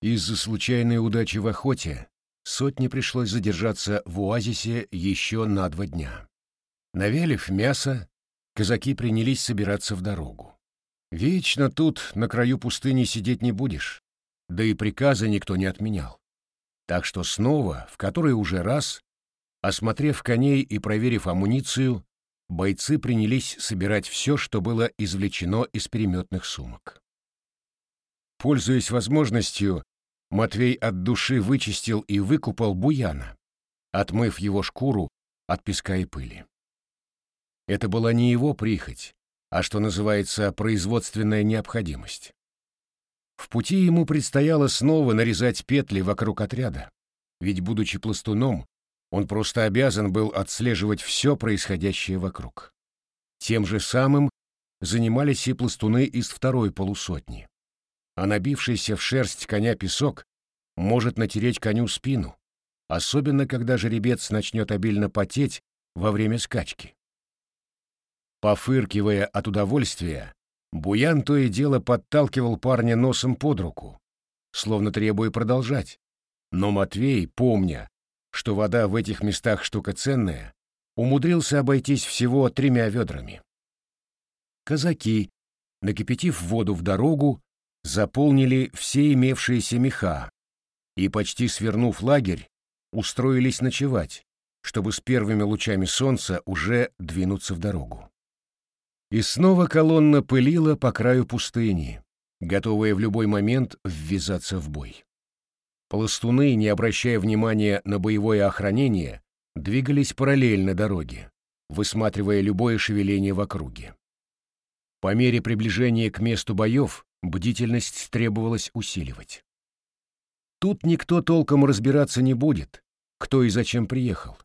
Из-за случайной удачи в охоте сотне пришлось задержаться в оазисе еще на два дня. Навелив мясо, казаки принялись собираться в дорогу. Вечно тут, на краю пустыни, сидеть не будешь, да и приказа никто не отменял. Так что снова, в который уже раз, осмотрев коней и проверив амуницию, бойцы принялись собирать все, что было извлечено из переметных сумок. Пользуясь возможностью, Матвей от души вычистил и выкупал буяна, отмыв его шкуру от песка и пыли. Это была не его прихоть, а, что называется, производственная необходимость. В пути ему предстояло снова нарезать петли вокруг отряда, ведь, будучи пластуном, он просто обязан был отслеживать все происходящее вокруг. Тем же самым занимались и пластуны из второй полусотни. А набившийся в шерсть коня песок может натереть коню спину, особенно когда жеребец начнет обильно потеть во время скачки. Пофыркивая от удовольствия, Буян то и дело подталкивал парня носом под руку, словно требуя продолжать. Но Матвей, помня, что вода в этих местах штука ценная, умудрился обойтись всего тремя ведрами. Казаки, накипятив воду в дорогу, заполнили все имевшиеся меха и, почти свернув лагерь, устроились ночевать, чтобы с первыми лучами солнца уже двинуться в дорогу. И снова колонна пылила по краю пустыни, готовая в любой момент ввязаться в бой. Пластуны, не обращая внимания на боевое охранение, двигались параллельно дороге, высматривая любое шевеление в округе. По мере приближения к месту боев бдительность требовалось усиливать. Тут никто толком разбираться не будет, кто и зачем приехал.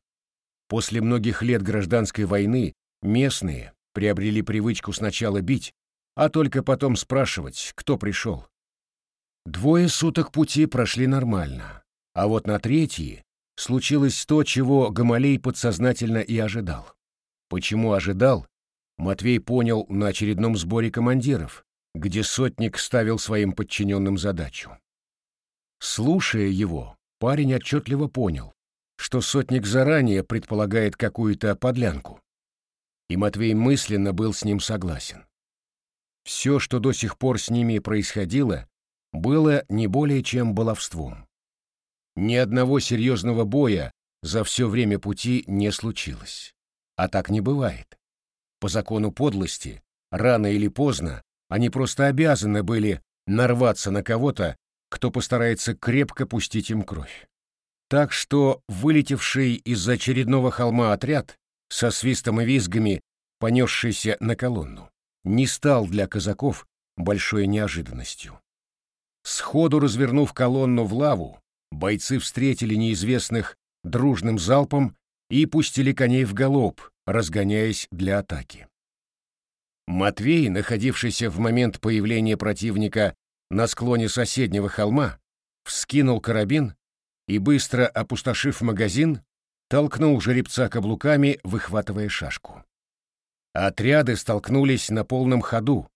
После многих лет гражданской войны местные, приобрели привычку сначала бить, а только потом спрашивать, кто пришел. Двое суток пути прошли нормально, а вот на третьи случилось то, чего Гамалей подсознательно и ожидал. Почему ожидал, Матвей понял на очередном сборе командиров, где сотник ставил своим подчиненным задачу. Слушая его, парень отчетливо понял, что сотник заранее предполагает какую-то подлянку и Матвей мысленно был с ним согласен. Все, что до сих пор с ними происходило, было не более чем баловством. Ни одного серьезного боя за все время пути не случилось. А так не бывает. По закону подлости, рано или поздно, они просто обязаны были нарваться на кого-то, кто постарается крепко пустить им кровь. Так что вылетевший из очередного холма отряд со свистом и визгами, понесшийся на колонну, не стал для казаков большой неожиданностью. Сходу развернув колонну в лаву, бойцы встретили неизвестных дружным залпом и пустили коней в галоп, разгоняясь для атаки. Матвей, находившийся в момент появления противника на склоне соседнего холма, вскинул карабин и, быстро опустошив магазин, толкнул жеребца каблуками, выхватывая шашку. Отряды столкнулись на полном ходу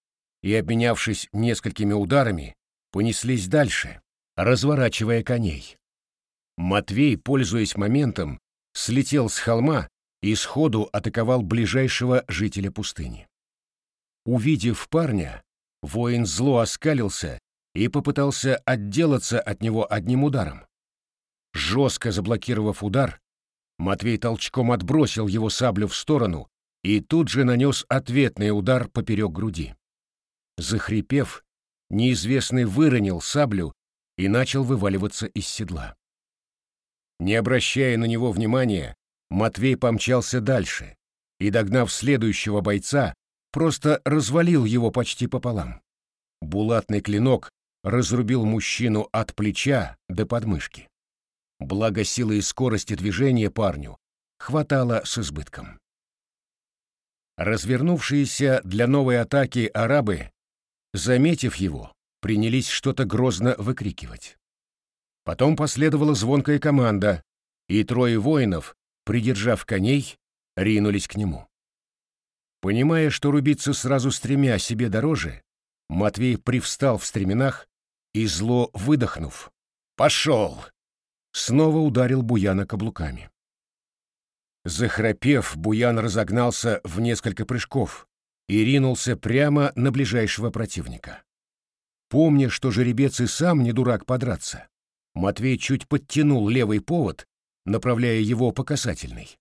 и, обменявшись несколькими ударами, понеслись дальше, разворачивая коней. Матвей, пользуясь моментом, слетел с холма и сходу атаковал ближайшего жителя пустыни. Увидев парня, воин зло оскалился и попытался отделаться от него одним ударом. Жестко заблокировав удар, Матвей толчком отбросил его саблю в сторону и тут же нанес ответный удар поперек груди. Захрипев, неизвестный выронил саблю и начал вываливаться из седла. Не обращая на него внимания, Матвей помчался дальше и, догнав следующего бойца, просто развалил его почти пополам. Булатный клинок разрубил мужчину от плеча до подмышки. Благо силы и скорости движения парню хватало с избытком. Развернувшиеся для новой атаки арабы, заметив его, принялись что-то грозно выкрикивать. Потом последовала звонкая команда, и трое воинов, придержав коней, ринулись к нему. Понимая, что рубиться сразу с тремя себе дороже, Матвей привстал в стременах и зло выдохнув «Пошел!» снова ударил Буяна каблуками. Захрапев, Буян разогнался в несколько прыжков и ринулся прямо на ближайшего противника. Помня, что жеребец и сам не дурак подраться, Матвей чуть подтянул левый повод, направляя его по касательной.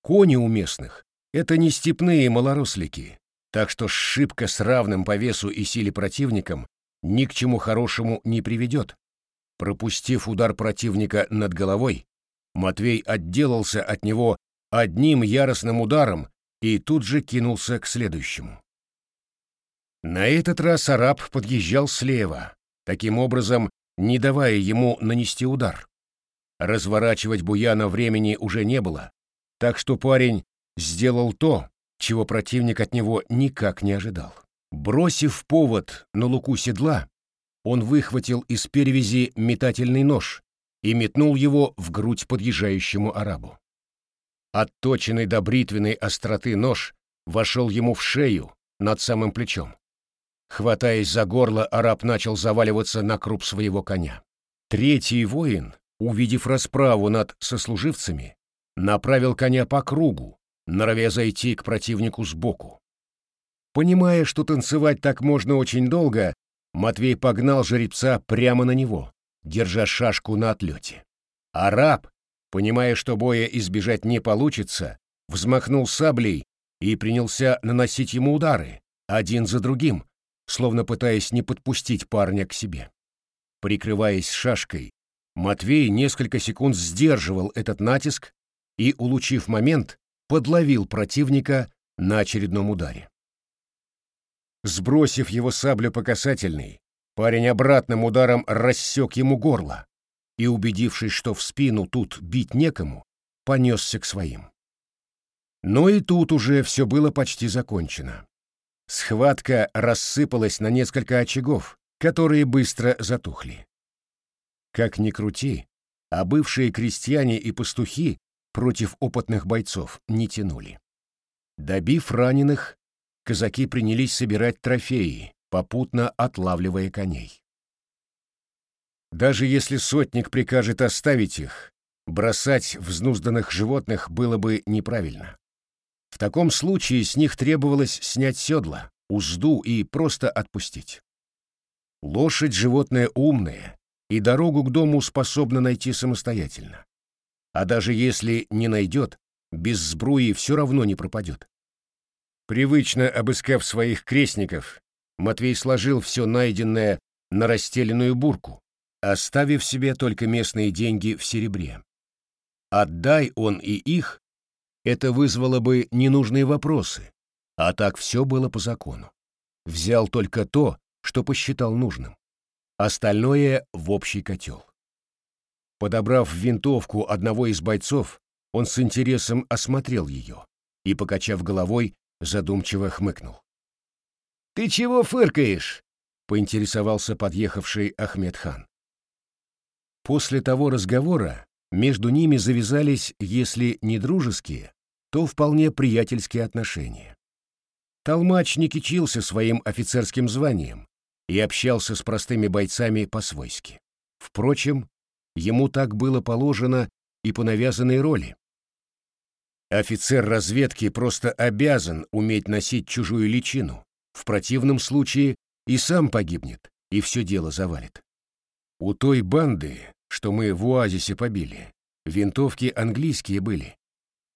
Кони у местных — это не степные малорослики, так что сшибка с равным по весу и силе противником ни к чему хорошему не приведет. Пропустив удар противника над головой, Матвей отделался от него одним яростным ударом и тут же кинулся к следующему. На этот раз араб подъезжал слева, таким образом не давая ему нанести удар. Разворачивать Буяна времени уже не было, так что парень сделал то, чего противник от него никак не ожидал. Бросив повод на луку седла, он выхватил из перевязи метательный нож и метнул его в грудь подъезжающему арабу. Отточенный до бритвенной остроты нож вошел ему в шею над самым плечом. Хватаясь за горло, араб начал заваливаться на круп своего коня. Третий воин, увидев расправу над сослуживцами, направил коня по кругу, норовя зайти к противнику сбоку. Понимая, что танцевать так можно очень долго, Матвей погнал жеребца прямо на него, держа шашку на отлете. Араб, понимая, что боя избежать не получится, взмахнул саблей и принялся наносить ему удары, один за другим, словно пытаясь не подпустить парня к себе. Прикрываясь шашкой, Матвей несколько секунд сдерживал этот натиск и, улучив момент, подловил противника на очередном ударе. Сбросив его саблю по касательной, парень обратным ударом рассек ему горло и, убедившись, что в спину тут бить некому, понесся к своим. Но и тут уже все было почти закончено. Схватка рассыпалась на несколько очагов, которые быстро затухли. Как ни крути, а бывшие крестьяне и пастухи против опытных бойцов не тянули. Добив раненых, казаки принялись собирать трофеи, попутно отлавливая коней. Даже если сотник прикажет оставить их, бросать взнузданных животных было бы неправильно. В таком случае с них требовалось снять седла, узду и просто отпустить. Лошадь — животное умное, и дорогу к дому способна найти самостоятельно. А даже если не найдет, без сбруи все равно не пропадет. Привычно обыскав своих крестников, Матвей сложил все найденное на расстеленную бурку, оставив себе только местные деньги в серебре. Отдай он и их, это вызвало бы ненужные вопросы, а так все было по закону. Взял только то, что посчитал нужным. Остальное в общий котел. Подобрав винтовку одного из бойцов, он с интересом осмотрел ее и, покачав головой, задумчиво хмыкнул. «Ты чего фыркаешь?» — поинтересовался подъехавший Ахмед хан. После того разговора между ними завязались, если не дружеские, то вполне приятельские отношения. Толмач не кичился своим офицерским званием и общался с простыми бойцами по-свойски. Впрочем, ему так было положено и по навязанной роли. Офицер разведки просто обязан уметь носить чужую личину, в противном случае и сам погибнет, и все дело завалит. У той банды, что мы в оазисе побили, винтовки английские были,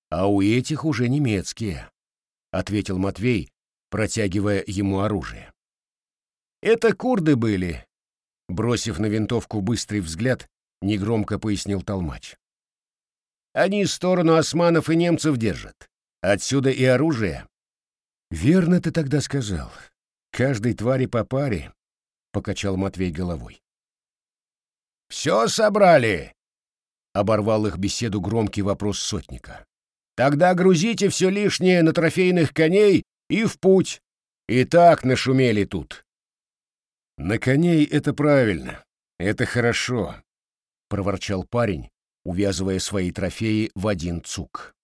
а у этих уже немецкие, ответил Матвей, протягивая ему оружие. Это курды были, бросив на винтовку быстрый взгляд, негромко пояснил толмач. Они сторону османов и немцев держат. Отсюда и оружие. Верно ты тогда сказал. Каждой твари по паре, покачал Матвей головой. Все собрали, оборвал их беседу громкий вопрос сотника. Тогда грузите все лишнее на трофейных коней и в путь. И так нашумели тут. На коней это правильно, это хорошо, проворчал парень, увязывая свои трофеи в один цук.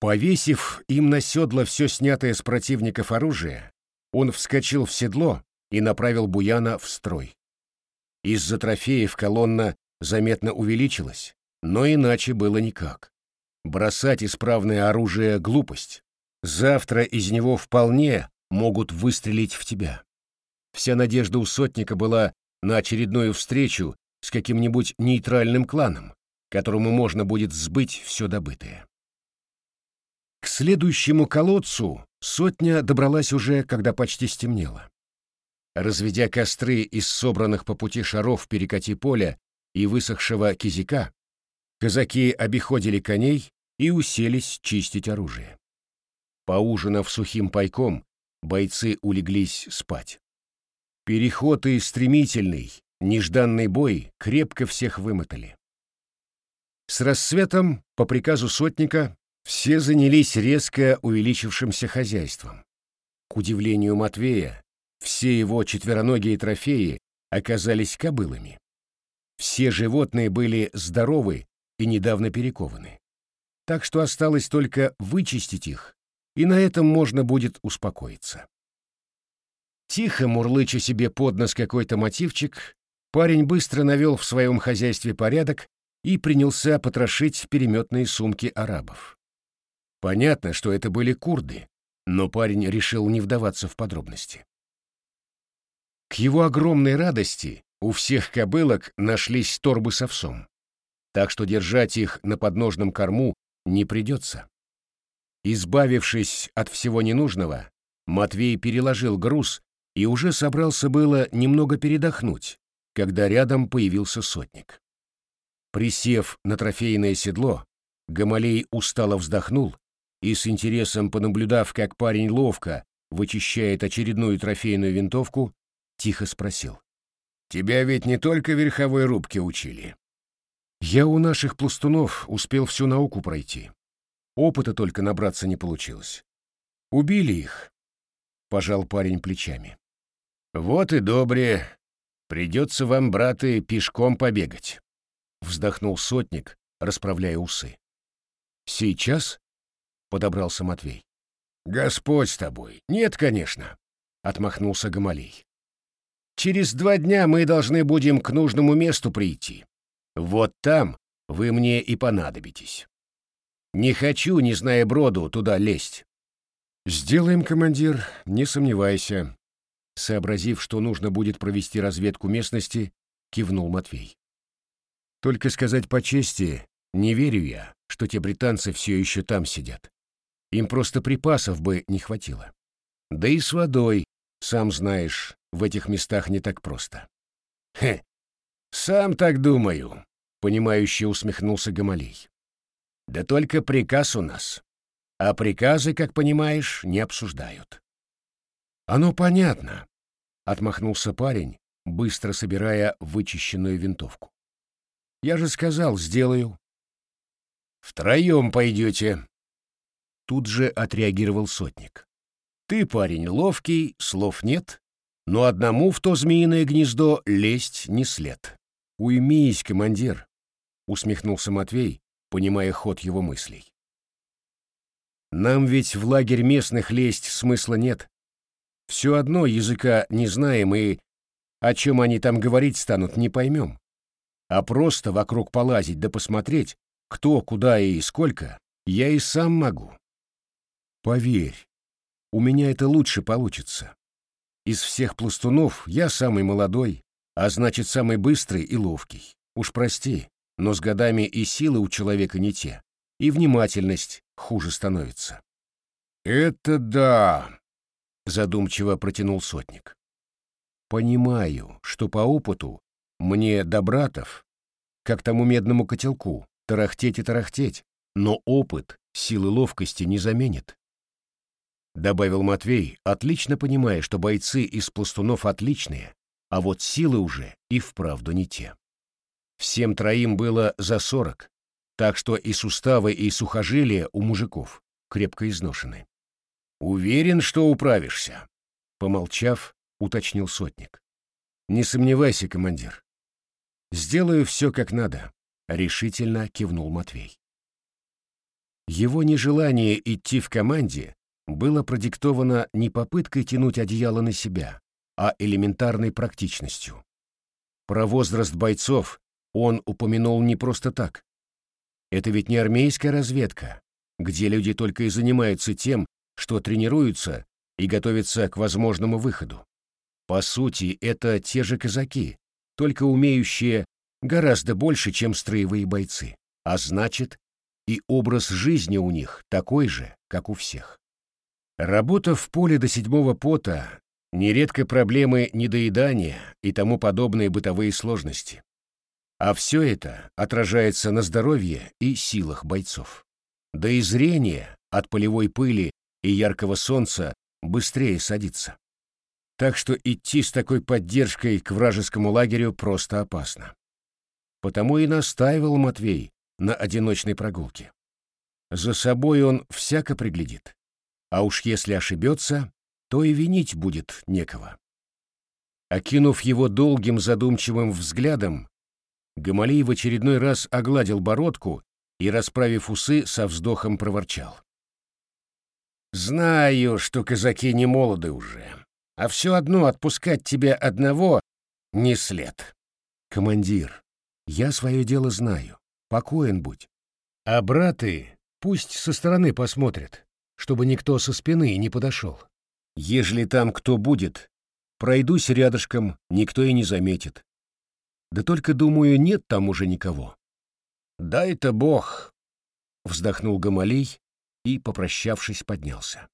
Повесив им на седло все снятое с противников оружие, он вскочил в седло и направил Буяна в строй. Из-за трофеев колонна заметно увеличилась, но иначе было никак. Бросать исправное оружие — глупость. Завтра из него вполне могут выстрелить в тебя. Вся надежда у сотника была на очередную встречу с каким-нибудь нейтральным кланом, которому можно будет сбыть все добытое. К следующему колодцу сотня добралась уже, когда почти стемнело. Разведя костры из собранных по пути шаров перекати поля и высохшего кизика, казаки обиходили коней и уселись чистить оружие. Поужинав сухим пайком, бойцы улеглись спать. Переход и стремительный, нежданный бой крепко всех вымотали. С рассветом, по приказу сотника, все занялись резко увеличившимся хозяйством. К удивлению Матвея, все его четвероногие трофеи оказались кобылами. Все животные были здоровы и недавно перекованы. Так что осталось только вычистить их, и на этом можно будет успокоиться. Тихо мурлыча себе под нос какой-то мотивчик, парень быстро навел в своем хозяйстве порядок и принялся потрошить переметные сумки арабов. Понятно, что это были курды, но парень решил не вдаваться в подробности. К его огромной радости у всех кобылок нашлись торбы с овсом, так что держать их на подножном корму не придется. Избавившись от всего ненужного, Матвей переложил груз и уже собрался было немного передохнуть, когда рядом появился сотник. Присев на трофейное седло, Гамалей устало вздохнул и, с интересом понаблюдав, как парень ловко вычищает очередную трофейную винтовку, тихо спросил. «Тебя ведь не только верховой рубке учили?» «Я у наших пластунов успел всю науку пройти. Опыта только набраться не получилось. Убили их», — пожал парень плечами. «Вот и добре. Придется вам, браты, пешком побегать». — вздохнул сотник, расправляя усы. «Сейчас?» — подобрался Матвей. «Господь с тобой! Нет, конечно!» — отмахнулся Гамалей. «Через два дня мы должны будем к нужному месту прийти. Вот там вы мне и понадобитесь. Не хочу, не зная броду, туда лезть». «Сделаем, командир, не сомневайся», — сообразив, что нужно будет провести разведку местности, кивнул Матвей. Только сказать по чести, не верю я, что те британцы все еще там сидят. Им просто припасов бы не хватило. Да и с водой, сам знаешь, в этих местах не так просто. Хе, сам так думаю, понимающе усмехнулся Гамалей. Да только приказ у нас. А приказы, как понимаешь, не обсуждают. Оно понятно, отмахнулся парень, быстро собирая вычищенную винтовку. Я же сказал, сделаю. Втроем пойдете. Тут же отреагировал сотник. Ты, парень, ловкий, слов нет, но одному в то змеиное гнездо лезть не след. Уймись, командир, усмехнулся Матвей, понимая ход его мыслей. Нам ведь в лагерь местных лезть смысла нет. Все одно языка не знаем и о чем они там говорить станут, не поймем а просто вокруг полазить да посмотреть, кто, куда и сколько, я и сам могу. Поверь, у меня это лучше получится. Из всех пластунов я самый молодой, а значит, самый быстрый и ловкий. Уж прости, но с годами и силы у человека не те, и внимательность хуже становится. «Это да!» — задумчиво протянул сотник. «Понимаю, что по опыту мне до братов, как тому медному котелку, тарахтеть и тарахтеть, но опыт силы ловкости не заменит. Добавил Матвей, отлично понимая, что бойцы из пластунов отличные, а вот силы уже и вправду не те. Всем троим было за сорок, так что и суставы, и сухожилия у мужиков крепко изношены. «Уверен, что управишься», — помолчав, уточнил сотник. «Не сомневайся, командир. «Сделаю все как надо», — решительно кивнул Матвей. Его нежелание идти в команде было продиктовано не попыткой тянуть одеяло на себя, а элементарной практичностью. Про возраст бойцов он упомянул не просто так. Это ведь не армейская разведка, где люди только и занимаются тем, что тренируются и готовятся к возможному выходу. По сути, это те же казаки, только умеющие гораздо больше, чем строевые бойцы. А значит, и образ жизни у них такой же, как у всех. Работа в поле до седьмого пота, нередко проблемы недоедания и тому подобные бытовые сложности. А все это отражается на здоровье и силах бойцов. Да и зрение от полевой пыли и яркого солнца быстрее садится. Так что идти с такой поддержкой к вражескому лагерю просто опасно. Потому и настаивал Матвей на одиночной прогулке. За собой он всяко приглядит. А уж если ошибется, то и винить будет некого. Окинув его долгим задумчивым взглядом, Гамалей в очередной раз огладил бородку и, расправив усы, со вздохом проворчал. «Знаю, что казаки не молоды уже, а все одно отпускать тебя одного не след». «Командир, я свое дело знаю, покоен будь. А браты пусть со стороны посмотрят, чтобы никто со спины не подошел. Ежели там кто будет, пройдусь рядышком, никто и не заметит. Да только, думаю, нет там уже никого. «Дай-то Бог!» — вздохнул Гамалей и, попрощавшись, поднялся.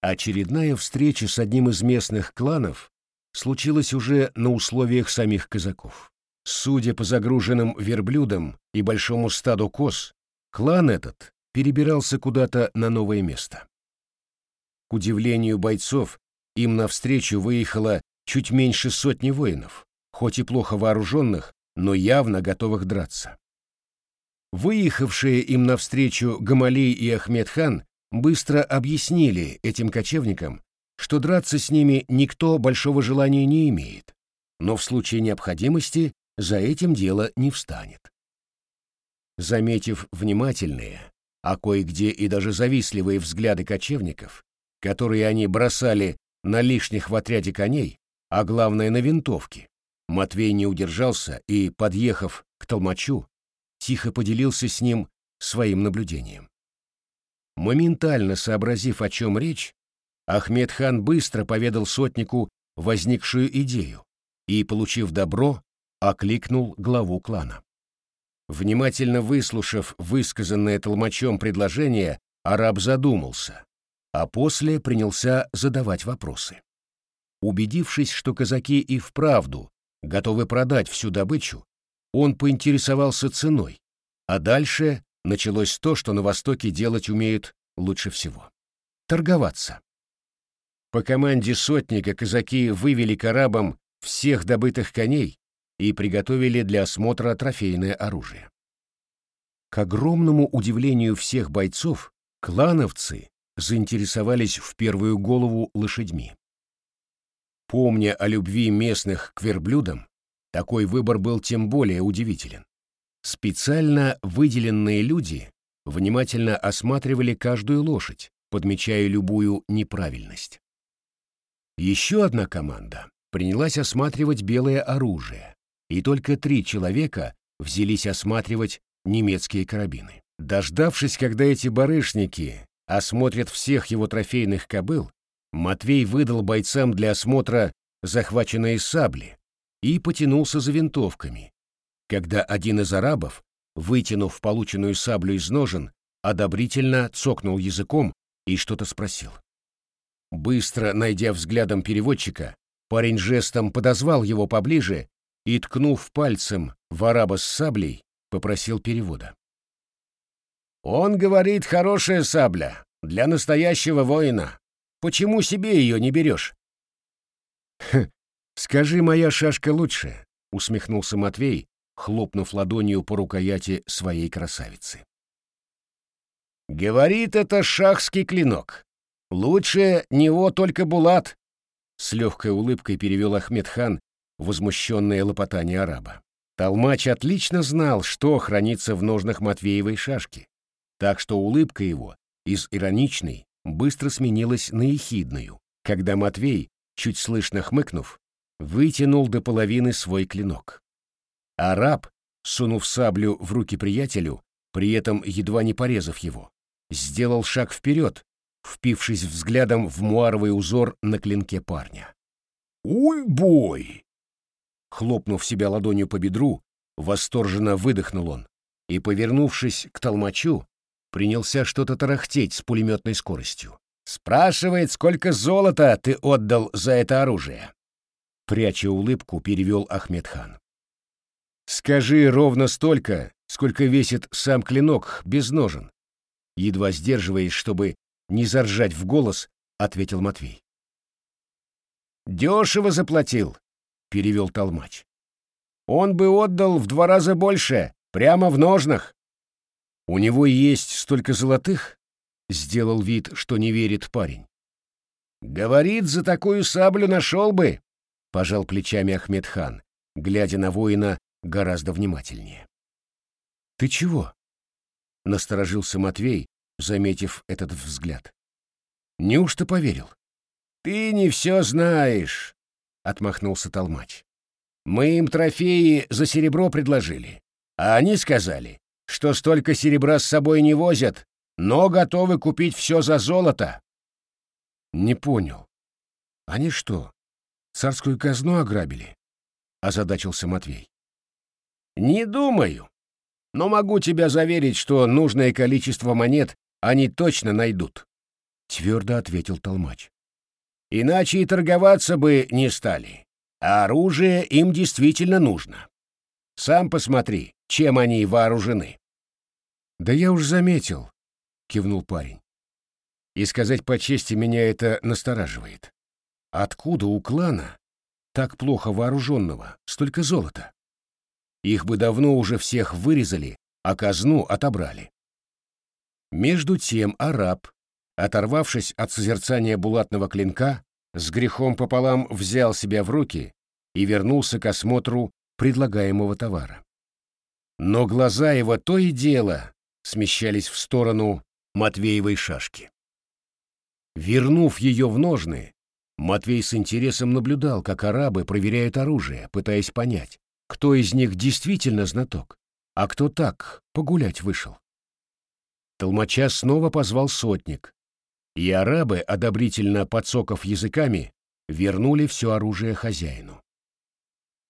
Очередная встреча с одним из местных кланов случилась уже на условиях самих казаков. Судя по загруженным верблюдам и большому стаду коз, клан этот перебирался куда-то на новое место. К удивлению бойцов, им навстречу выехало чуть меньше сотни воинов, хоть и плохо вооруженных, но явно готовых драться. Выехавшие им навстречу Гамалей и Ахмедхан быстро объяснили этим кочевникам, что драться с ними никто большого желания не имеет, но в случае необходимости за этим дело не встанет. Заметив внимательные, а кое-где и даже завистливые взгляды кочевников, которые они бросали на лишних в отряде коней, а главное на винтовки, Матвей не удержался и, подъехав к толмачу, тихо поделился с ним своим наблюдением. Моментально сообразив, о чем речь, Ахмед хан быстро поведал сотнику возникшую идею и, получив добро, окликнул главу клана. Внимательно выслушав высказанное толмачом предложение, араб задумался, а после принялся задавать вопросы. Убедившись, что казаки и вправду готовы продать всю добычу, он поинтересовался ценой, а дальше началось то, что на Востоке делать умеют лучше всего — торговаться. По команде сотника казаки вывели к арабам всех добытых коней и приготовили для осмотра трофейное оружие. К огромному удивлению всех бойцов, клановцы заинтересовались в первую голову лошадьми. Помня о любви местных к верблюдам, такой выбор был тем более удивителен. Специально выделенные люди внимательно осматривали каждую лошадь, подмечая любую неправильность. Еще одна команда принялась осматривать белое оружие, и только три человека взялись осматривать немецкие карабины. Дождавшись, когда эти барышники осмотрят всех его трофейных кобыл, Матвей выдал бойцам для осмотра захваченные сабли и потянулся за винтовками, когда один из арабов, вытянув полученную саблю из ножен, одобрительно цокнул языком и что-то спросил. Быстро найдя взглядом переводчика, парень жестом подозвал его поближе и, ткнув пальцем в араба с саблей, попросил перевода. «Он говорит, хорошая сабля, для настоящего воина. Почему себе ее не берешь?» «Хм, «Скажи, моя шашка лучше», — усмехнулся Матвей, хлопнув ладонью по рукояти своей красавицы. «Говорит, это шахский клинок. Лучше него только Булат», — с легкой улыбкой перевел Ахмедхан возмущенное лопотание араба. Толмач отлично знал, что хранится в ножнах Матвеевой шашки, так что улыбка его из ироничной быстро сменилась на ехидную, когда Матвей, чуть слышно хмыкнув, вытянул до половины свой клинок. Араб, сунув саблю в руки приятелю, при этом едва не порезав его, сделал шаг вперед, впившись взглядом в муаровый узор на клинке парня. «Уй, бой!» Хлопнув себя ладонью по бедру, восторженно выдохнул он и, повернувшись к толмачу, принялся что-то тарахтеть с пулеметной скоростью. «Спрашивает, сколько золота ты отдал за это оружие?» Пряча улыбку, перевел Ахмедхан. «Скажи ровно столько, сколько весит сам клинок без ножен». Едва сдерживаясь, чтобы не заржать в голос, ответил Матвей. «Дешево заплатил», — перевел толмач. «Он бы отдал в два раза больше, прямо в ножнах». «У него есть столько золотых?» — сделал вид, что не верит парень. «Говорит, за такую саблю нашел бы», — пожал плечами Ахмедхан, глядя на воина гораздо внимательнее. «Ты чего?» — насторожился Матвей, заметив этот взгляд. «Неужто поверил?» «Ты не все знаешь», — отмахнулся Толмач. «Мы им трофеи за серебро предложили, а они сказали, что столько серебра с собой не возят, но готовы купить все за золото». «Не понял. Они что, царскую казну ограбили?» — озадачился Матвей. «Не думаю. Но могу тебя заверить, что нужное количество монет они точно найдут», — твердо ответил Толмач. Иначе и торговаться бы не стали. А оружие им действительно нужно. Сам посмотри, чем они вооружены. Да я уж заметил, кивнул парень. И сказать по чести меня это настораживает. Откуда у клана, так плохо вооруженного, столько золота? Их бы давно уже всех вырезали, а казну отобрали. Между тем араб, оторвавшись от созерцания булатного клинка, с грехом пополам взял себя в руки и вернулся к осмотру предлагаемого товара. Но глаза его то и дело смещались в сторону Матвеевой шашки. Вернув ее в ножны, Матвей с интересом наблюдал, как арабы проверяют оружие, пытаясь понять, кто из них действительно знаток, а кто так, погулять вышел. Толмача снова позвал сотник, и арабы, одобрительно подсоков языками, вернули все оружие хозяину.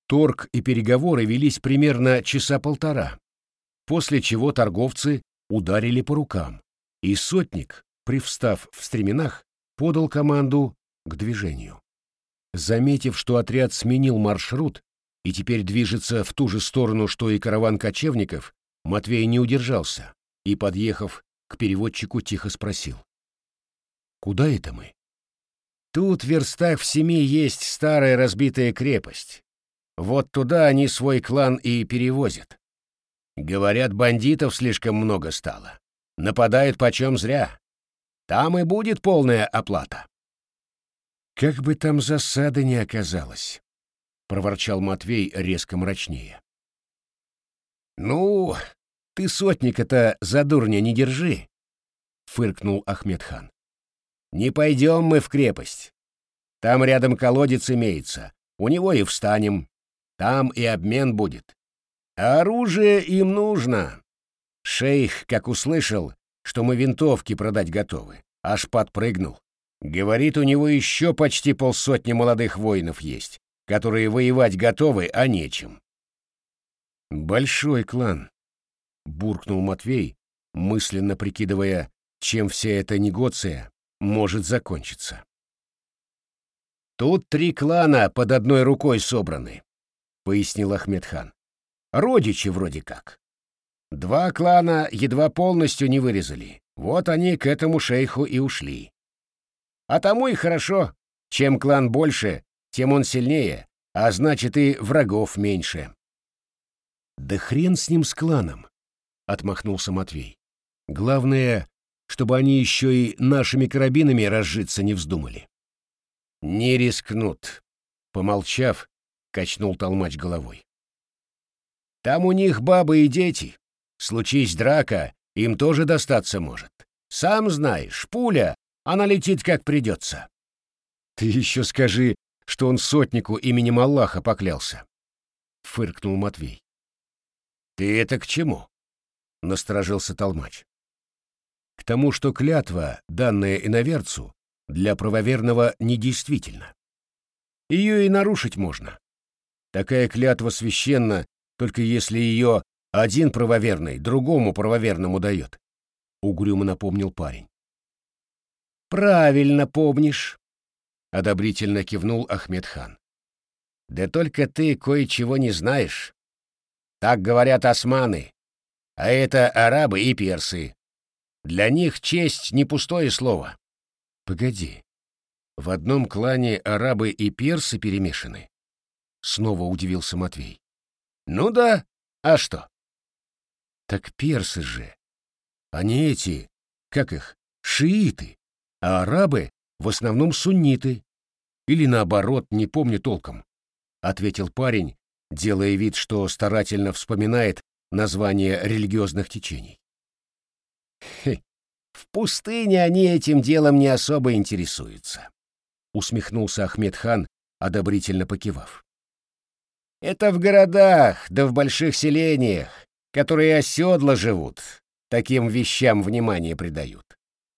Торг и переговоры велись примерно часа полтора, после чего торговцы ударили по рукам, и сотник, привстав в стременах, подал команду к движению. Заметив, что отряд сменил маршрут и теперь движется в ту же сторону, что и караван кочевников, Матвей не удержался и, подъехав к переводчику, тихо спросил. Куда это мы? Тут в верстах в семи есть старая разбитая крепость. Вот туда они свой клан и перевозят. Говорят, бандитов слишком много стало. Нападают почем зря. Там и будет полная оплата. Как бы там засады не оказалось, проворчал Матвей резко мрачнее. Ну, ты сотника-то за дурня не держи, фыркнул Ахмедхан. Не пойдем мы в крепость. Там рядом колодец имеется. У него и встанем. Там и обмен будет. А оружие им нужно. Шейх, как услышал, что мы винтовки продать готовы, аж подпрыгнул. Говорит, у него еще почти полсотни молодых воинов есть, которые воевать готовы, а нечем. «Большой клан», — буркнул Матвей, мысленно прикидывая, чем вся эта негоция может закончиться. «Тут три клана под одной рукой собраны», — пояснил Ахмедхан. «Родичи вроде как. Два клана едва полностью не вырезали. Вот они к этому шейху и ушли. А тому и хорошо. Чем клан больше, тем он сильнее, а значит и врагов меньше». «Да хрен с ним с кланом», — отмахнулся Матвей. «Главное, чтобы они еще и нашими карабинами разжиться не вздумали. «Не рискнут», — помолчав, качнул толмач головой. «Там у них бабы и дети. Случись драка, им тоже достаться может. Сам знаешь, пуля, она летит как придется». «Ты еще скажи, что он сотнику именем Аллаха поклялся. Фыркнул Матвей. Ты это к чему? Насторожился Толмач. К тому, что клятва, данная иноверцу, для правоверного недействительна. Ее и нарушить можно. Такая клятва священна, только если ее один правоверный другому правоверному дает. Угрюмо напомнил парень. «Правильно помнишь», — одобрительно кивнул Ахмед хан. «Да только ты кое-чего не знаешь. Так говорят османы, а это арабы и персы. Для них честь не пустое слово. Погоди, в одном клане арабы и персы перемешаны? Снова удивился Матвей. Ну да, а что? Так персы же. Они эти, как их, шииты, а арабы в основном сунниты. Или наоборот, не помню толком, — ответил парень, делая вид, что старательно вспоминает название религиозных течений. «Хе, в пустыне они этим делом не особо интересуются», — усмехнулся Ахмед хан, одобрительно покивав. «Это в городах, да в больших селениях, которые оседло живут, таким вещам внимание придают.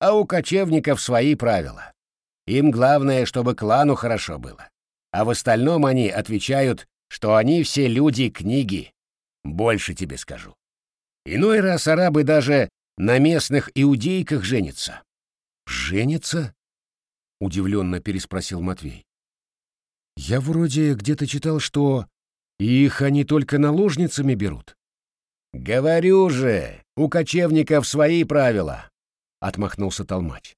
А у кочевников свои правила. Им главное, чтобы клану хорошо было. А в остальном они отвечают, что они все люди книги. Больше тебе скажу. Иной раз арабы даже на местных иудейках женятся. Женятся? Удивленно переспросил Матвей. Я вроде где-то читал, что их они только наложницами берут. Говорю же, у кочевников свои правила, отмахнулся Толмач.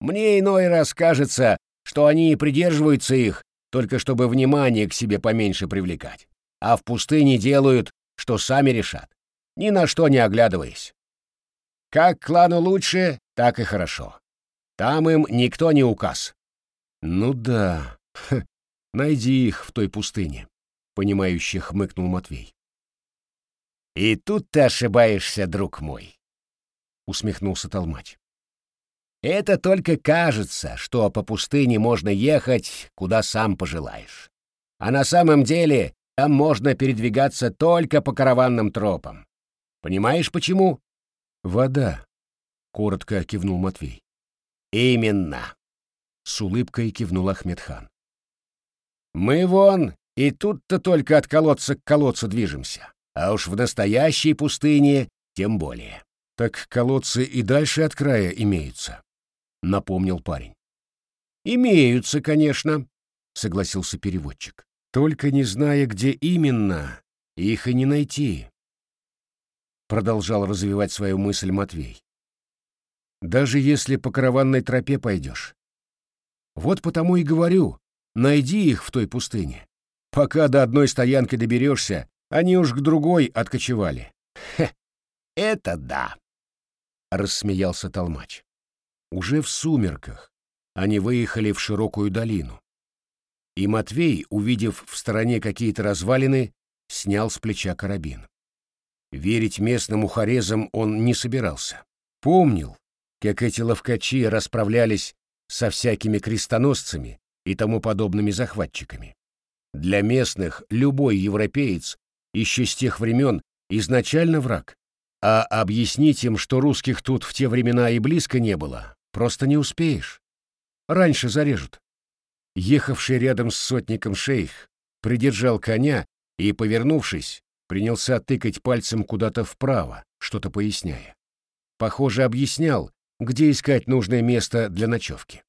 Мне иной раз кажется, что они придерживаются их, только чтобы внимание к себе поменьше привлекать, а в пустыне делают, что сами решат, ни на что не оглядываясь. Как клану лучше, так и хорошо. Там им никто не указ. Ну да, Ха, найди их в той пустыне, понимающе хмыкнул Матвей. И тут ты ошибаешься, друг мой, усмехнулся Толмач. Это только кажется, что по пустыне можно ехать, куда сам пожелаешь. А на самом деле там можно передвигаться только по караванным тропам. Понимаешь, почему? Вода, коротко кивнул Матвей. Именно, с улыбкой кивнул Ахмедхан. Мы вон и тут-то только от колодца к колодцу движемся. А уж в настоящей пустыне тем более. Так колодцы и дальше от края имеются, напомнил парень. Имеются, конечно, согласился переводчик. Только не зная, где именно, их и не найти. Продолжал развивать свою мысль Матвей. Даже если по караванной тропе пойдешь. Вот потому и говорю, найди их в той пустыне. Пока до одной стоянки доберешься, они уж к другой откочевали. Хе, это да, рассмеялся Толмач. Уже в сумерках они выехали в широкую долину. И Матвей, увидев в стороне какие-то развалины, снял с плеча карабин. Верить местным ухарезам он не собирался. Помнил, как эти ловкачи расправлялись со всякими крестоносцами и тому подобными захватчиками. Для местных любой европеец еще с тех времен изначально враг, а объяснить им, что русских тут в те времена и близко не было, просто не успеешь. Раньше зарежут. Ехавший рядом с сотником шейх придержал коня и, повернувшись, принялся тыкать пальцем куда-то вправо, что-то поясняя. Похоже, объяснял, где искать нужное место для ночевки.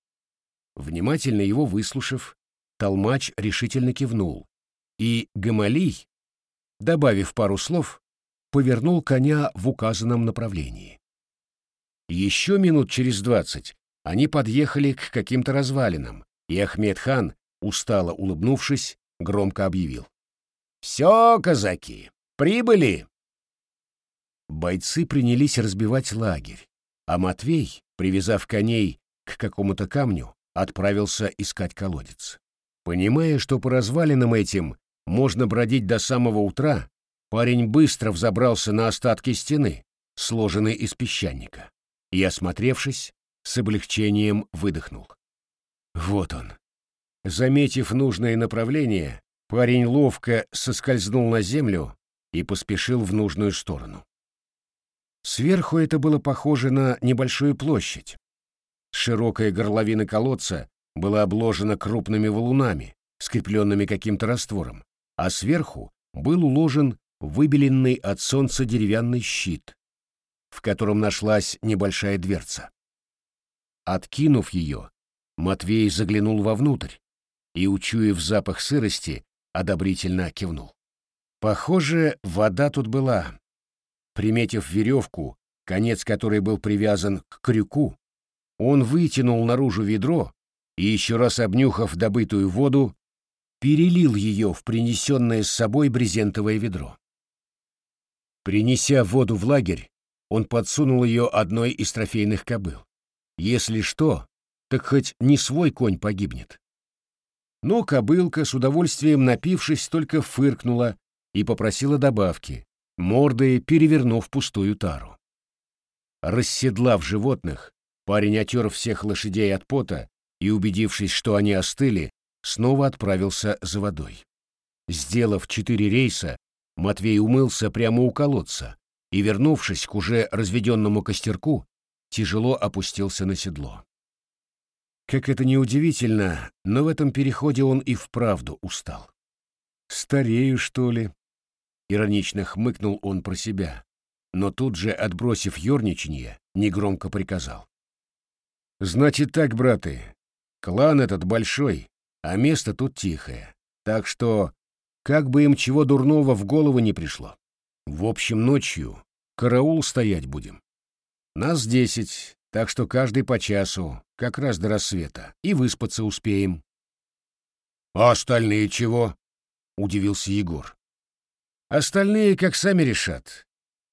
Внимательно его выслушав, Толмач решительно кивнул, и Гамалий, добавив пару слов, повернул коня в указанном направлении. Еще минут через двадцать они подъехали к каким-то развалинам, и Ахмед хан, устало улыбнувшись, громко объявил. «Все, казаки, прибыли!» Бойцы принялись разбивать лагерь, а Матвей, привязав коней к какому-то камню, отправился искать колодец. Понимая, что по развалинам этим можно бродить до самого утра, парень быстро взобрался на остатки стены, сложенной из песчаника, и, осмотревшись, с облегчением выдохнул. Вот он, Заметив нужное направление, парень ловко соскользнул на землю и поспешил в нужную сторону. Сверху это было похоже на небольшую площадь. Широкая горловина колодца была обложена крупными валунами, скрепленными каким-то раствором, а сверху был уложен выбеленный от солнца деревянный щит, в котором нашлась небольшая дверца. Откинув ее, Матвей заглянул вовнутрь и, учуяв запах сырости, одобрительно кивнул. Похоже, вода тут была. Приметив веревку, конец которой был привязан к крюку, он вытянул наружу ведро и, еще раз обнюхав добытую воду, перелил ее в принесенное с собой брезентовое ведро. Принеся воду в лагерь, он подсунул ее одной из трофейных кобыл. Если что, так хоть не свой конь погибнет. Но кобылка, с удовольствием напившись, только фыркнула и попросила добавки, мордой перевернув пустую тару. Расседлав животных, парень отер всех лошадей от пота и, убедившись, что они остыли, снова отправился за водой. Сделав четыре рейса, Матвей умылся прямо у колодца и, вернувшись к уже разведенному костерку, тяжело опустился на седло. Как это ни удивительно, но в этом переходе он и вправду устал. «Старею, что ли?» — иронично хмыкнул он про себя, но тут же, отбросив ерничанье, негромко приказал. «Значит так, браты, клан этот большой, а место тут тихое, так что как бы им чего дурного в голову не пришло. В общем, ночью караул стоять будем. Нас десять, так что каждый по часу, как раз до рассвета, и выспаться успеем. — А остальные чего? — удивился Егор. — Остальные как сами решат.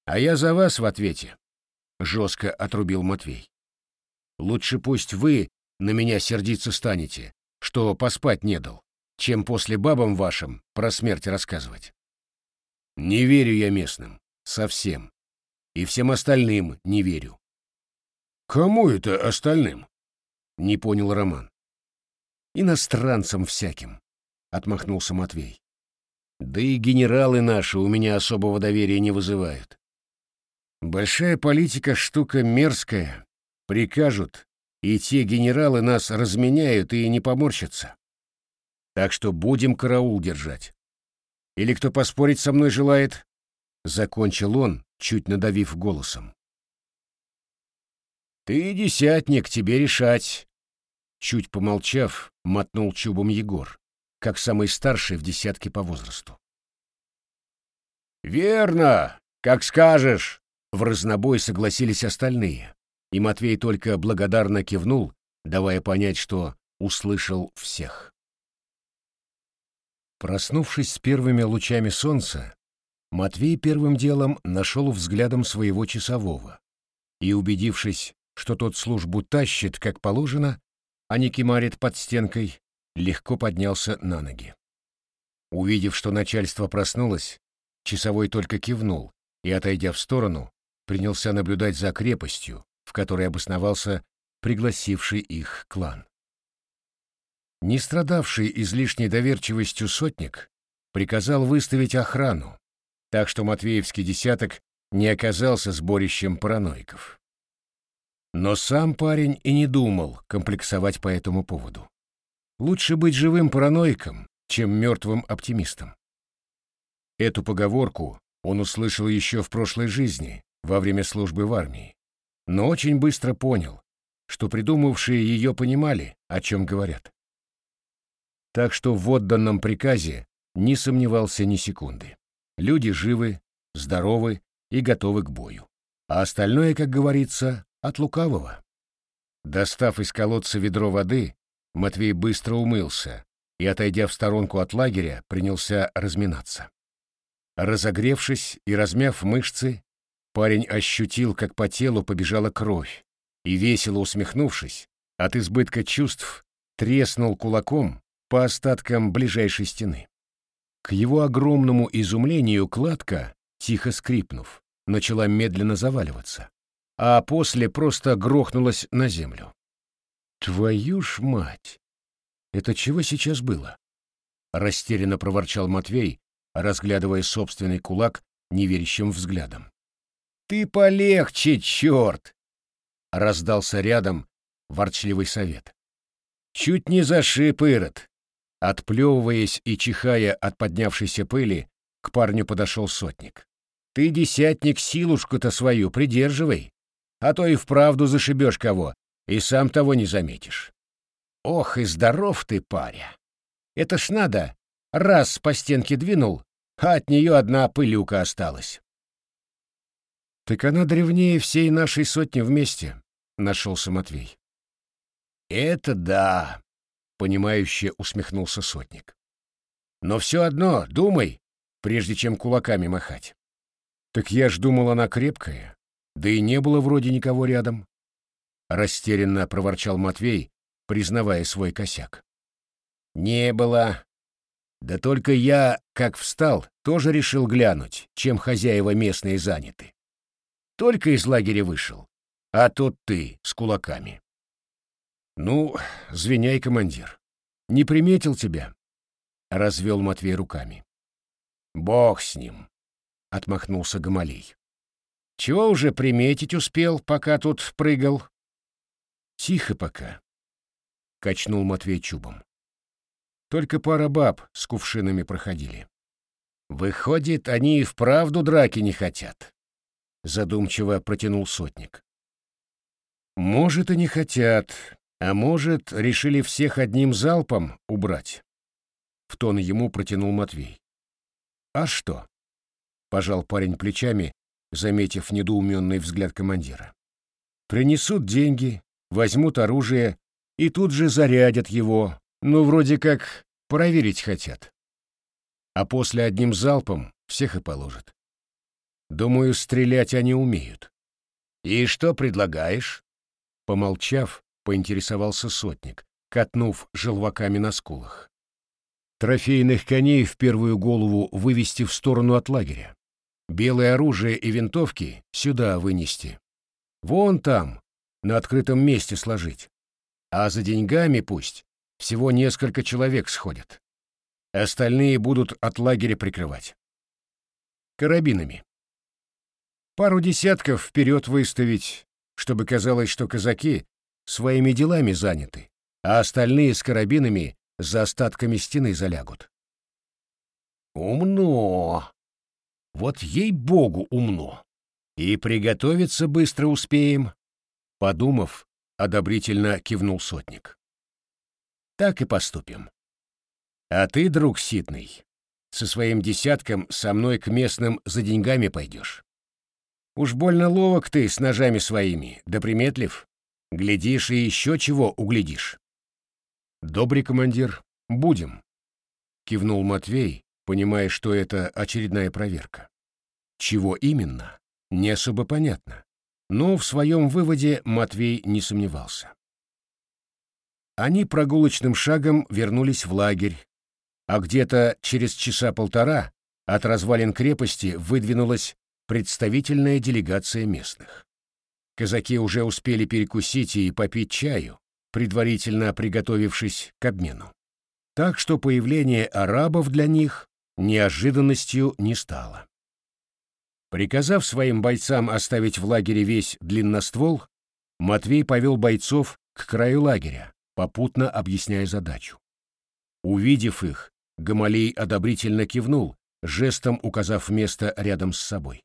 А я за вас в ответе, — жестко отрубил Матвей. — Лучше пусть вы на меня сердиться станете, что поспать не дал чем после бабам вашим про смерть рассказывать. Не верю я местным. Совсем. И всем остальным не верю. Кому это остальным? Не понял Роман. Иностранцам всяким, отмахнулся Матвей. Да и генералы наши у меня особого доверия не вызывают. Большая политика штука мерзкая. Прикажут, и те генералы нас разменяют и не поморщатся. Так что будем караул держать. Или кто поспорить со мной желает?» Закончил он, чуть надавив голосом. «Ты десятник, тебе решать!» Чуть помолчав, мотнул чубом Егор, как самый старший в десятке по возрасту. «Верно, как скажешь!» В разнобой согласились остальные, и Матвей только благодарно кивнул, давая понять, что услышал всех. Проснувшись с первыми лучами солнца, Матвей первым делом нашел взглядом своего часового и, убедившись, что тот службу тащит, как положено, а не кимарит под стенкой, легко поднялся на ноги. Увидев, что начальство проснулось, часовой только кивнул и, отойдя в сторону, принялся наблюдать за крепостью, в которой обосновался пригласивший их клан. Не страдавший излишней доверчивостью сотник приказал выставить охрану, так что Матвеевский десяток не оказался сборищем параноиков. Но сам парень и не думал комплексовать по этому поводу. Лучше быть живым параноиком, чем мертвым оптимистом. Эту поговорку он услышал еще в прошлой жизни, во время службы в армии, но очень быстро понял, что придумавшие ее понимали, о чем говорят так что в отданном приказе не сомневался ни секунды. Люди живы, здоровы и готовы к бою. А остальное, как говорится, от лукавого. Достав из колодца ведро воды, Матвей быстро умылся и, отойдя в сторонку от лагеря, принялся разминаться. Разогревшись и размяв мышцы, парень ощутил, как по телу побежала кровь, и, весело усмехнувшись, от избытка чувств треснул кулаком по остаткам ближайшей стены. К его огромному изумлению кладка, тихо скрипнув, начала медленно заваливаться, а после просто грохнулась на землю. Твою ж мать! Это чего сейчас было? Растерянно проворчал Матвей, разглядывая собственный кулак неверящим взглядом. «Ты полегче, черт!» — раздался рядом ворчливый совет. «Чуть не зашиб Ирод!» Отплевываясь и чихая от поднявшейся пыли, к парню подошел сотник. «Ты, десятник, силушку-то свою придерживай, а то и вправду зашибешь кого, и сам того не заметишь. Ох, и здоров ты, паря! Это ж надо, раз по стенке двинул, а от нее одна пылюка осталась. «Так она древнее всей нашей сотни вместе», — нашелся Матвей. «Это да», — понимающе усмехнулся сотник. «Но все одно думай, прежде чем кулаками махать». «Так я ж думал, она крепкая, да и не было вроде никого рядом», — растерянно проворчал Матвей, признавая свой косяк. «Не было. Да только я, как встал, тоже решил глянуть, чем хозяева местные заняты. Только из лагеря вышел, а тут ты с кулаками». «Ну, звеняй, командир. Не приметил тебя?» — развел Матвей руками. «Бог с ним», — отмахнулся Гамалей. «Чего уже приметить успел, пока тут прыгал?» «Тихо пока», — качнул Матвей чубом. Только пара баб с кувшинами проходили. «Выходит, они и вправду драки не хотят», — задумчиво протянул сотник. «Может, и не хотят, а может, решили всех одним залпом убрать?» В тон ему протянул Матвей. «А что?» — пожал парень плечами, заметив недоуменный взгляд командира. «Принесут деньги, возьмут оружие и тут же зарядят его, ну, вроде как проверить хотят. А после одним залпом всех и положат. Думаю, стрелять они умеют. И что предлагаешь? Помолчав, поинтересовался сотник, катнув желваками на скулах. Трофейных коней в первую голову вывести в сторону от лагеря. Белое оружие и винтовки сюда вынести. Вон там, на открытом месте сложить. А за деньгами пусть всего несколько человек сходят. Остальные будут от лагеря прикрывать. Карабинами. Пару десятков вперед выставить, чтобы казалось, что казаки своими делами заняты, а остальные с карабинами за остатками стены залягут. Умно. Вот ей-богу умно. И приготовиться быстро успеем. Подумав, одобрительно кивнул сотник так и поступим. А ты, друг Ситный, со своим десятком со мной к местным за деньгами пойдешь. Уж больно ловок ты с ножами своими, да приметлив. Глядишь и еще чего углядишь. Добрый командир, будем. Кивнул Матвей, понимая, что это очередная проверка. Чего именно, не особо понятно. Но в своем выводе Матвей не сомневался. Они прогулочным шагом вернулись в лагерь, а где-то через часа полтора от развалин крепости выдвинулась представительная делегация местных. Казаки уже успели перекусить и попить чаю, предварительно приготовившись к обмену. Так что появление арабов для них неожиданностью не стало. Приказав своим бойцам оставить в лагере весь длинноствол, Матвей повел бойцов к краю лагеря, попутно объясняя задачу. Увидев их, Гамалей одобрительно кивнул, жестом указав место рядом с собой.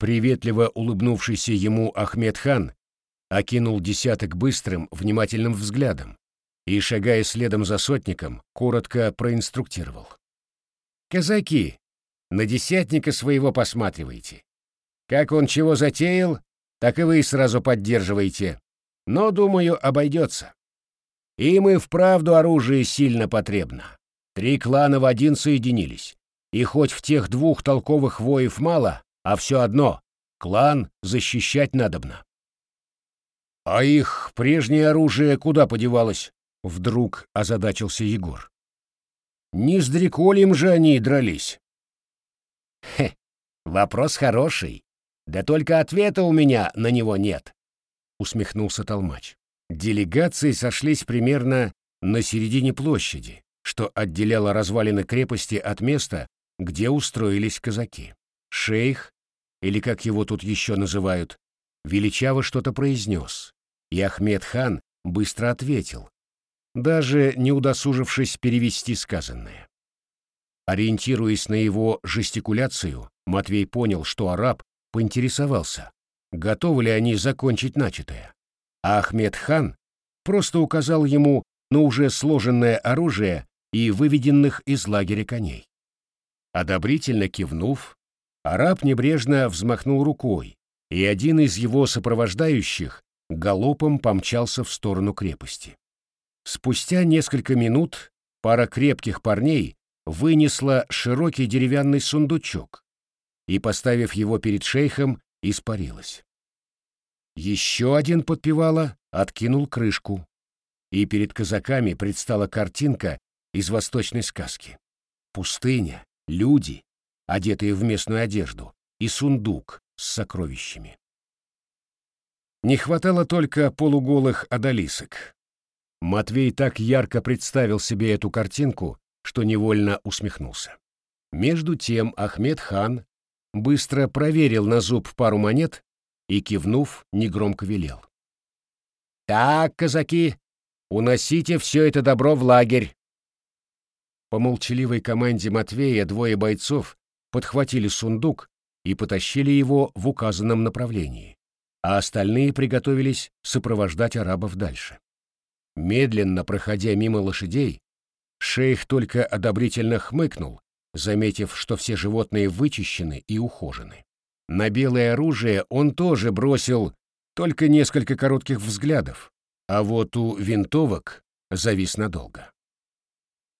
Приветливо улыбнувшийся ему Ахмед хан окинул десяток быстрым, внимательным взглядом и, шагая следом за сотником, коротко проинструктировал. «Казаки, на десятника своего посматривайте. Как он чего затеял, так и вы сразу поддерживаете. Но, думаю, обойдется. Им и вправду оружие сильно потребно. Три клана в один соединились. И хоть в тех двух толковых воев мало, а все одно — клан защищать надобно. «А их прежнее оружие куда подевалось?» — вдруг озадачился Егор. «Не с дреколем же они дрались». «Хе, вопрос хороший. Да только ответа у меня на него нет», — усмехнулся Толмач. Делегации сошлись примерно на середине площади, что отделяло развалины крепости от места, где устроились казаки. Шейх, или как его тут еще называют, величаво что-то произнес, и Ахмед хан быстро ответил, даже не удосужившись перевести сказанное. Ориентируясь на его жестикуляцию, Матвей понял, что араб поинтересовался, готовы ли они закончить начатое. А Ахмед хан просто указал ему на уже сложенное оружие и выведенных из лагеря коней. Одобрительно кивнув, араб небрежно взмахнул рукой, и один из его сопровождающих галопом помчался в сторону крепости. Спустя несколько минут пара крепких парней вынесла широкий деревянный сундучок и, поставив его перед шейхом, испарилась. Еще один подпевала, откинул крышку, и перед казаками предстала картинка из восточной сказки. Пустыня, люди, одетые в местную одежду, и сундук с сокровищами. Не хватало только полуголых одолисок. Матвей так ярко представил себе эту картинку, что невольно усмехнулся. Между тем Ахмед хан быстро проверил на зуб пару монет и, кивнув, негромко велел. «Так, казаки, уносите все это добро в лагерь!» По молчаливой команде Матвея двое бойцов подхватили сундук и потащили его в указанном направлении, а остальные приготовились сопровождать арабов дальше. Медленно проходя мимо лошадей, шейх только одобрительно хмыкнул, заметив, что все животные вычищены и ухожены. На белое оружие он тоже бросил только несколько коротких взглядов, а вот у винтовок завис надолго.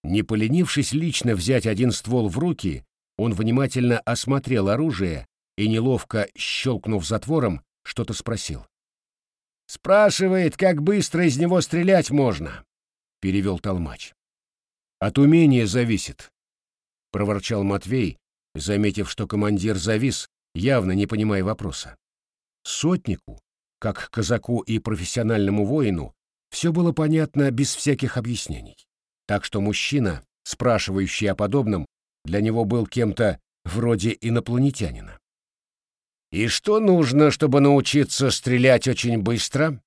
Не поленившись лично взять один ствол в руки, он внимательно осмотрел оружие и, неловко щелкнув затвором, что-то спросил. «Спрашивает, как быстро из него стрелять можно», — перевел толмач. «От умения зависит», — проворчал Матвей, заметив, что командир завис явно не понимая вопроса. Сотнику, как казаку и профессиональному воину, все было понятно без всяких объяснений. Так что мужчина, спрашивающий о подобном, для него был кем-то вроде инопланетянина. «И что нужно, чтобы научиться стрелять очень быстро?»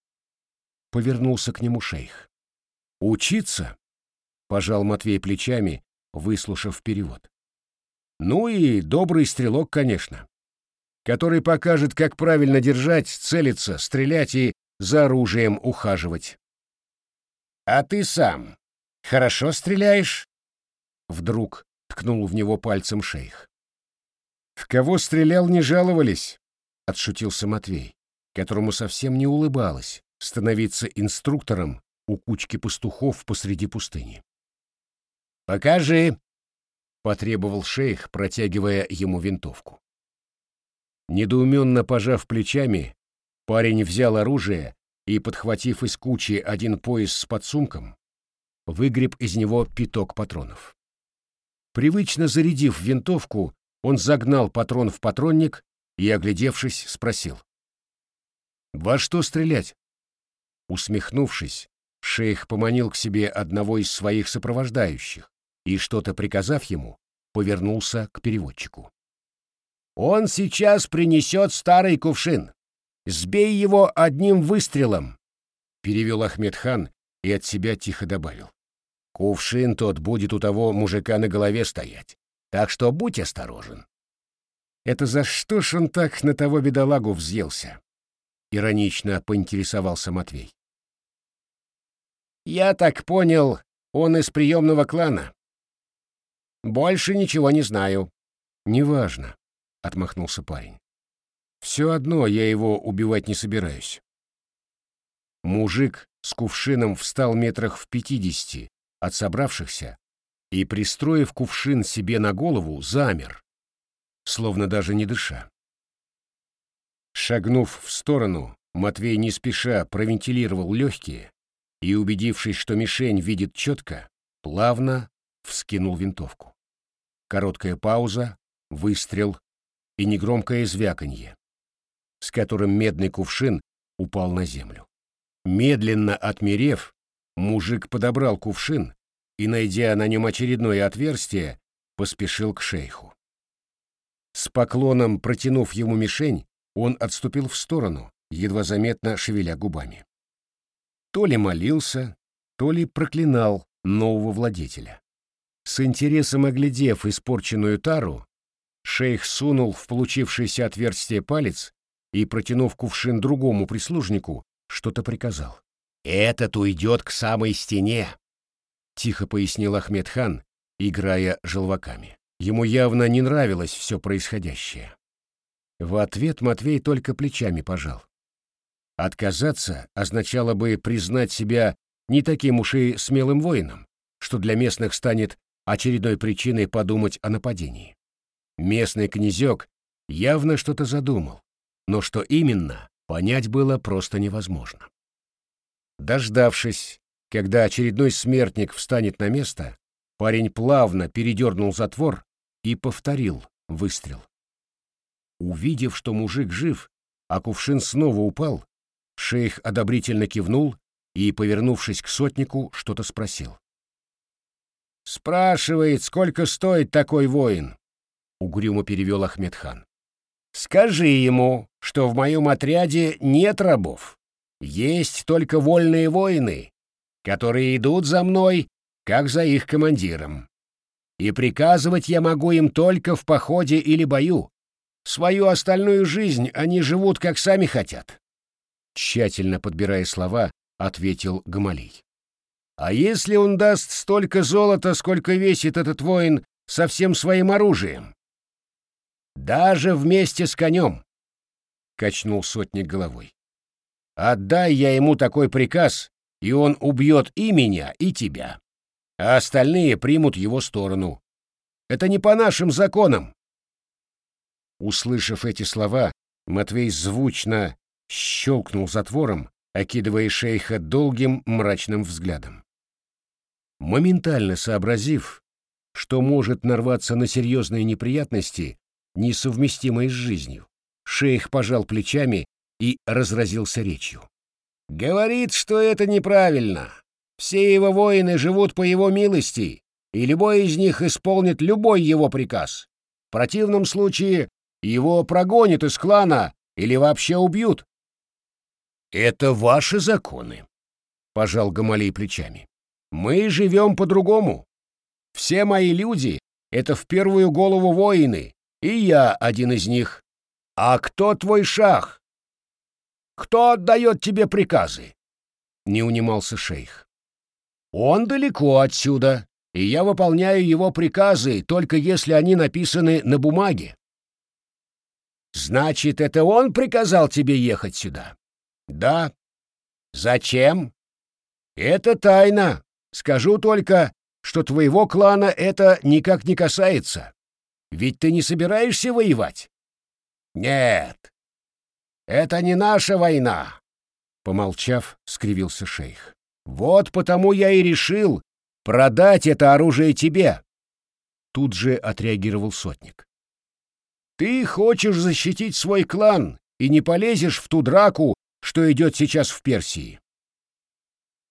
Повернулся к нему шейх. «Учиться?» — пожал Матвей плечами, выслушав перевод. «Ну и добрый стрелок, конечно который покажет, как правильно держать, целиться, стрелять и за оружием ухаживать. «А ты сам хорошо стреляешь?» Вдруг ткнул в него пальцем шейх. «В кого стрелял, не жаловались», — отшутился Матвей, которому совсем не улыбалось становиться инструктором у кучки пастухов посреди пустыни. «Покажи», — потребовал шейх, протягивая ему винтовку. Недоуменно пожав плечами, парень взял оружие и, подхватив из кучи один пояс с подсумком, выгреб из него пяток патронов. Привычно зарядив винтовку, он загнал патрон в патронник и, оглядевшись, спросил. «Во что стрелять?» Усмехнувшись, шейх поманил к себе одного из своих сопровождающих и, что-то приказав ему, повернулся к переводчику. Он сейчас принесет старый кувшин. Сбей его одним выстрелом, — перевел Ахмед хан и от себя тихо добавил. Кувшин тот будет у того мужика на голове стоять, так что будь осторожен. Это за что ж он так на того бедолагу взъелся? Иронично поинтересовался Матвей. Я так понял, он из приемного клана. Больше ничего не знаю. Неважно отмахнулся парень. Все одно я его убивать не собираюсь. Мужик с кувшином встал метрах в пятидесяти от собравшихся и, пристроив кувшин себе на голову, замер, словно даже не дыша. Шагнув в сторону, Матвей не спеша провентилировал легкие и, убедившись, что мишень видит четко, плавно вскинул винтовку. Короткая пауза, выстрел, и негромкое звяканье, с которым медный кувшин упал на землю. Медленно отмерев, Мужик подобрал кувшин и, найдя на нем очередное отверстие, поспешил к шейху. С поклоном протянув ему мишень, он отступил в сторону, едва заметно шевеля губами. То ли молился, то ли проклинал нового владетеля. С интересом оглядев испорченную тару, шейх сунул в получившееся отверстие палец и, протянув кувшин другому прислужнику, что-то приказал. «Этот уйдет к самой стене», — тихо пояснил Ахмед хан, играя желваками. Ему явно не нравилось все происходящее. В ответ Матвей только плечами пожал. Отказаться означало бы признать себя не таким уж и смелым воином, что для местных станет очередной причиной подумать о нападении. Местный князек явно что-то задумал, но что именно, понять было просто невозможно. Дождавшись, когда очередной смертник встанет на место, парень плавно передернул затвор и повторил выстрел. Увидев, что мужик жив, а кувшин снова упал, шейх одобрительно кивнул и, повернувшись к сотнику, что-то спросил. «Спрашивает, сколько стоит такой воин?» — угрюмо перевел Ахмедхан. «Скажи ему, что в моем отряде нет рабов. Есть только вольные воины, которые идут за мной, как за их командиром. И приказывать я могу им только в походе или бою. Свою остальную жизнь они живут, как сами хотят». Тщательно подбирая слова, ответил Гамалей. А если он даст столько золота, сколько весит этот воин со всем своим оружием? Даже вместе с конем, — качнул сотник головой. Отдай я ему такой приказ, и он убьет и меня, и тебя. А остальные примут его сторону. Это не по нашим законам. Услышав эти слова, Матвей звучно щелкнул затвором, окидывая шейха долгим мрачным взглядом. Моментально сообразив, что может нарваться на серьезные неприятности, несовместимые с жизнью, шейх пожал плечами и разразился речью. «Говорит, что это неправильно. Все его воины живут по его милости, и любой из них исполнит любой его приказ. В противном случае его прогонят из клана или вообще убьют». «Это ваши законы», — пожал Гамалей плечами. Мы живем по-другому. Все мои люди — это в первую голову воины, и я один из них. А кто твой шах? Кто отдает тебе приказы? Не унимался шейх. Он далеко отсюда, и я выполняю его приказы, только если они написаны на бумаге. Значит, это он приказал тебе ехать сюда? Да. Зачем? Это тайна. Скажу только, что твоего клана это никак не касается. Ведь ты не собираешься воевать? Нет. Это не наша война, помолчав, скривился шейх. Вот потому я и решил продать это оружие тебе. Тут же отреагировал сотник. Ты хочешь защитить свой клан и не полезешь в ту драку, что идет сейчас в Персии.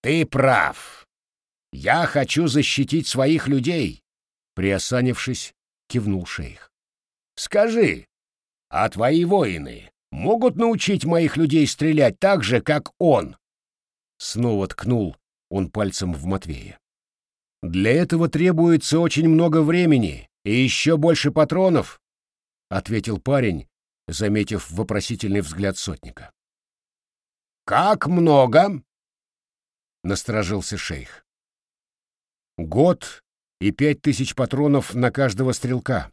Ты прав. «Я хочу защитить своих людей!» Приосанившись, кивнул шейх. «Скажи, а твои воины могут научить моих людей стрелять так же, как он?» Снова ткнул он пальцем в Матвея. «Для этого требуется очень много времени и еще больше патронов», — ответил парень, заметив вопросительный взгляд сотника. «Как много?» — насторожился шейх. Год и пять тысяч патронов на каждого стрелка.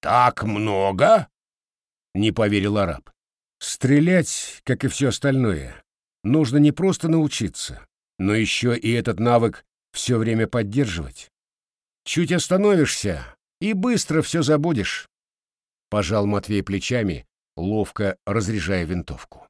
«Так много?» — не поверил араб. «Стрелять, как и все остальное, нужно не просто научиться, но еще и этот навык все время поддерживать. Чуть остановишься, и быстро все забудешь», — пожал Матвей плечами, ловко разряжая винтовку.